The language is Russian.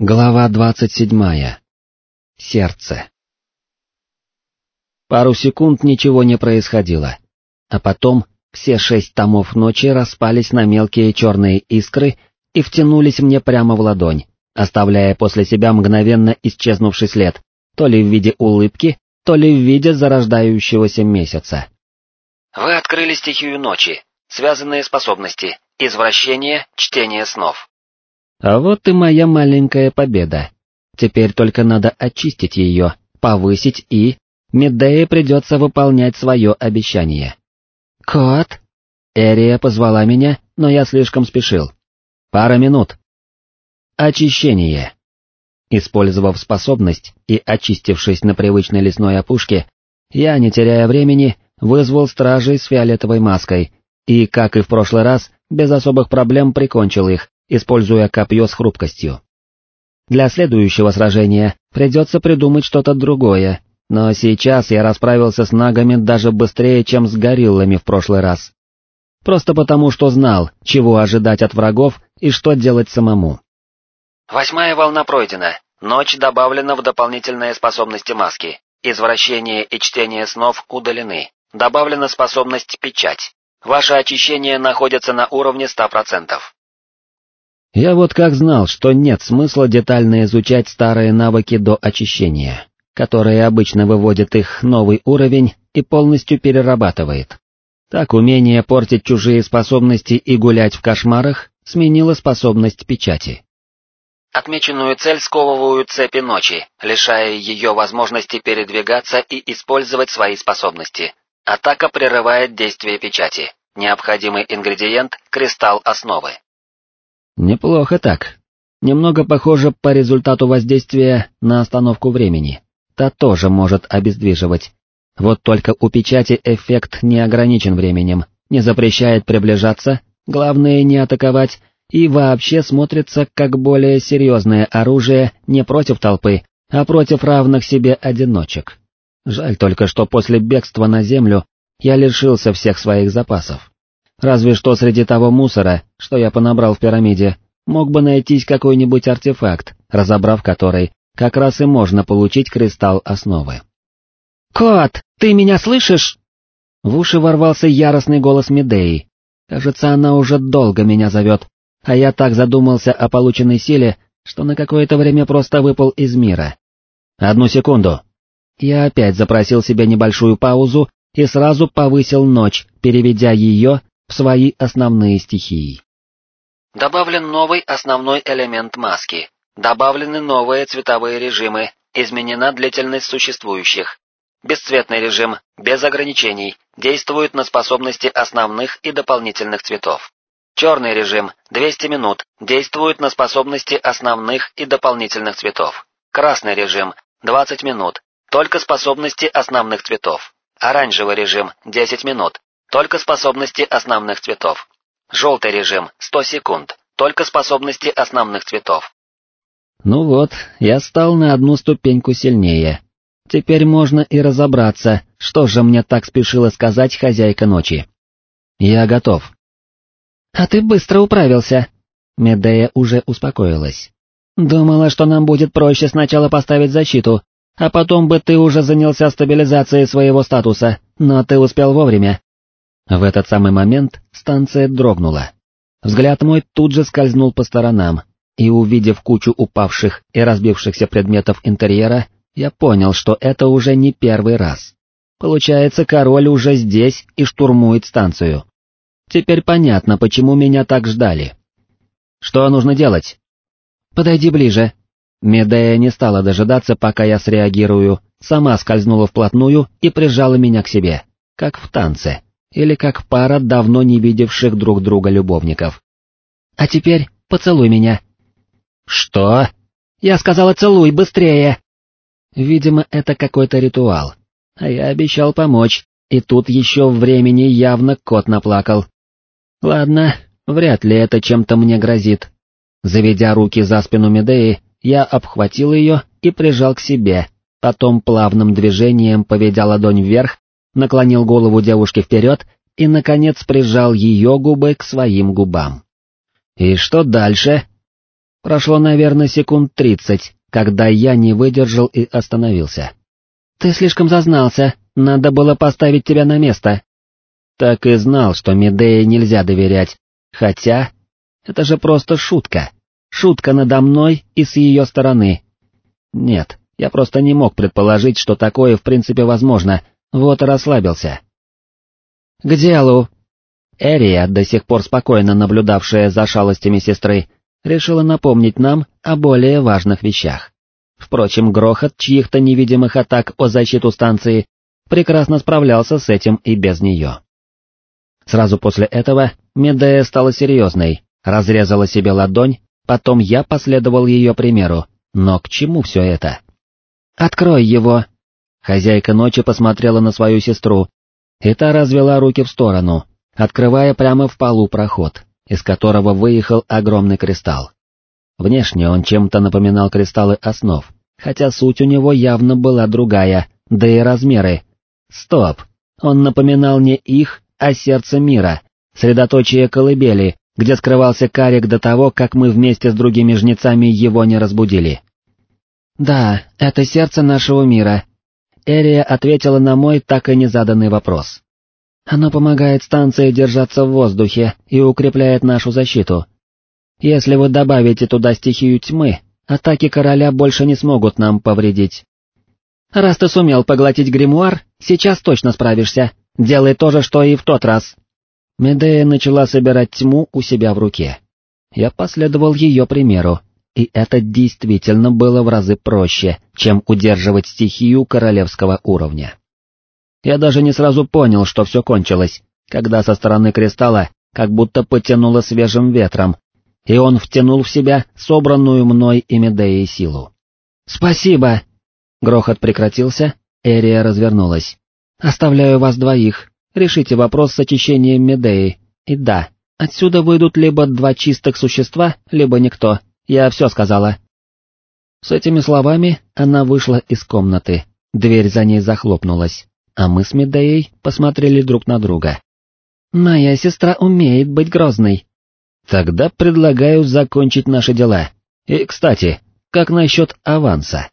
Глава двадцать седьмая. Сердце. Пару секунд ничего не происходило, а потом все шесть томов ночи распались на мелкие черные искры и втянулись мне прямо в ладонь, оставляя после себя мгновенно исчезнувший след, то ли в виде улыбки, то ли в виде зарождающегося месяца. Вы открыли стихию ночи, связанные способности, извращение, чтение снов. А вот и моя маленькая победа. Теперь только надо очистить ее, повысить и... Медее придется выполнять свое обещание. «Кот?» Эрия позвала меня, но я слишком спешил. Пара минут. Очищение. Использовав способность и очистившись на привычной лесной опушке, я, не теряя времени, вызвал стражей с фиолетовой маской и, как и в прошлый раз, без особых проблем прикончил их, используя копье с хрупкостью. Для следующего сражения придется придумать что-то другое, но сейчас я расправился с нагами даже быстрее, чем с гориллами в прошлый раз. Просто потому, что знал, чего ожидать от врагов и что делать самому. Восьмая волна пройдена, ночь добавлена в дополнительные способности маски, извращение и чтение снов удалены, добавлена способность печать. Ваше очищение находится на уровне 100%. Я вот как знал, что нет смысла детально изучать старые навыки до очищения, которые обычно выводят их новый уровень и полностью перерабатывает. Так умение портить чужие способности и гулять в кошмарах сменило способность печати. Отмеченную цель сковывают цепи ночи, лишая ее возможности передвигаться и использовать свои способности. Атака прерывает действие печати. Необходимый ингредиент — кристалл основы. Неплохо так. Немного похоже по результату воздействия на остановку времени. Та тоже может обездвиживать. Вот только у печати эффект не ограничен временем, не запрещает приближаться, главное не атаковать, и вообще смотрится как более серьезное оружие не против толпы, а против равных себе одиночек. Жаль только, что после бегства на землю я лишился всех своих запасов. Разве что среди того мусора, что я понабрал в пирамиде, мог бы найтись какой-нибудь артефакт, разобрав который, как раз и можно получить кристалл основы. «Кот, ты меня слышишь?» В уши ворвался яростный голос Медеи. Кажется, она уже долго меня зовет, а я так задумался о полученной силе, что на какое-то время просто выпал из мира. Одну секунду. Я опять запросил себе небольшую паузу и сразу повысил ночь, переведя ее в свои основные стихии. Добавлен новый основной элемент маски. Добавлены новые цветовые режимы, изменена длительность существующих. Бесцветный режим, без ограничений, действует на способности основных и дополнительных цветов. Черный режим, 200 минут, действует на способности основных и дополнительных цветов. Красный режим, 20 минут, только способности основных цветов. Оранжевый режим, 10 минут, только способности основных цветов. Желтый режим, 100 секунд, только способности основных цветов. Ну вот, я стал на одну ступеньку сильнее. Теперь можно и разобраться, что же мне так спешила сказать хозяйка ночи. Я готов. А ты быстро управился. Медея уже успокоилась. Думала, что нам будет проще сначала поставить защиту, а потом бы ты уже занялся стабилизацией своего статуса, но ты успел вовремя. В этот самый момент станция дрогнула. Взгляд мой тут же скользнул по сторонам, и увидев кучу упавших и разбившихся предметов интерьера, я понял, что это уже не первый раз. Получается, король уже здесь и штурмует станцию. Теперь понятно, почему меня так ждали. Что нужно делать? Подойди ближе. Медея не стала дожидаться, пока я среагирую, сама скользнула вплотную и прижала меня к себе, как в танце или как пара давно не видевших друг друга любовников. «А теперь поцелуй меня». «Что?» «Я сказала целуй, быстрее!» Видимо, это какой-то ритуал. А я обещал помочь, и тут еще времени явно кот наплакал. Ладно, вряд ли это чем-то мне грозит. Заведя руки за спину Медеи, я обхватил ее и прижал к себе, потом плавным движением, поведя ладонь вверх, наклонил голову девушки вперед и, наконец, прижал ее губы к своим губам. «И что дальше?» Прошло, наверное, секунд тридцать, когда я не выдержал и остановился. «Ты слишком зазнался, надо было поставить тебя на место». Так и знал, что Медее нельзя доверять, хотя... Это же просто шутка. Шутка надо мной и с ее стороны. Нет, я просто не мог предположить, что такое в принципе возможно, вот и расслабился. «К делу!» Эрия, до сих пор спокойно наблюдавшая за шалостями сестры, решила напомнить нам о более важных вещах. Впрочем, грохот чьих-то невидимых атак о защиту станции прекрасно справлялся с этим и без нее. Сразу после этого Медея стала серьезной, разрезала себе ладонь, потом я последовал ее примеру, но к чему все это? «Открой его!» Хозяйка ночи посмотрела на свою сестру, и та развела руки в сторону, открывая прямо в полу проход, из которого выехал огромный кристалл. Внешне он чем-то напоминал кристаллы основ, хотя суть у него явно была другая, да и размеры. Стоп, он напоминал не их, а сердце мира, средоточие колыбели, где скрывался карик до того, как мы вместе с другими жнецами его не разбудили. «Да, это сердце нашего мира», — Эрия ответила на мой так и незаданный вопрос. «Оно помогает станции держаться в воздухе и укрепляет нашу защиту. Если вы добавите туда стихию тьмы, атаки короля больше не смогут нам повредить. Раз ты сумел поглотить гримуар, сейчас точно справишься, делай то же, что и в тот раз». Медея начала собирать тьму у себя в руке. Я последовал ее примеру, и это действительно было в разы проще, чем удерживать стихию королевского уровня. Я даже не сразу понял, что все кончилось, когда со стороны кристалла как будто потянуло свежим ветром, и он втянул в себя собранную мной и Медеей силу. «Спасибо!» Грохот прекратился, Эрия развернулась. «Оставляю вас двоих, решите вопрос с очищением Медеи, и да, отсюда выйдут либо два чистых существа, либо никто, я все сказала». С этими словами она вышла из комнаты, дверь за ней захлопнулась, а мы с Медеей посмотрели друг на друга. «Моя сестра умеет быть грозной», Тогда предлагаю закончить наши дела. И, кстати, как насчет аванса?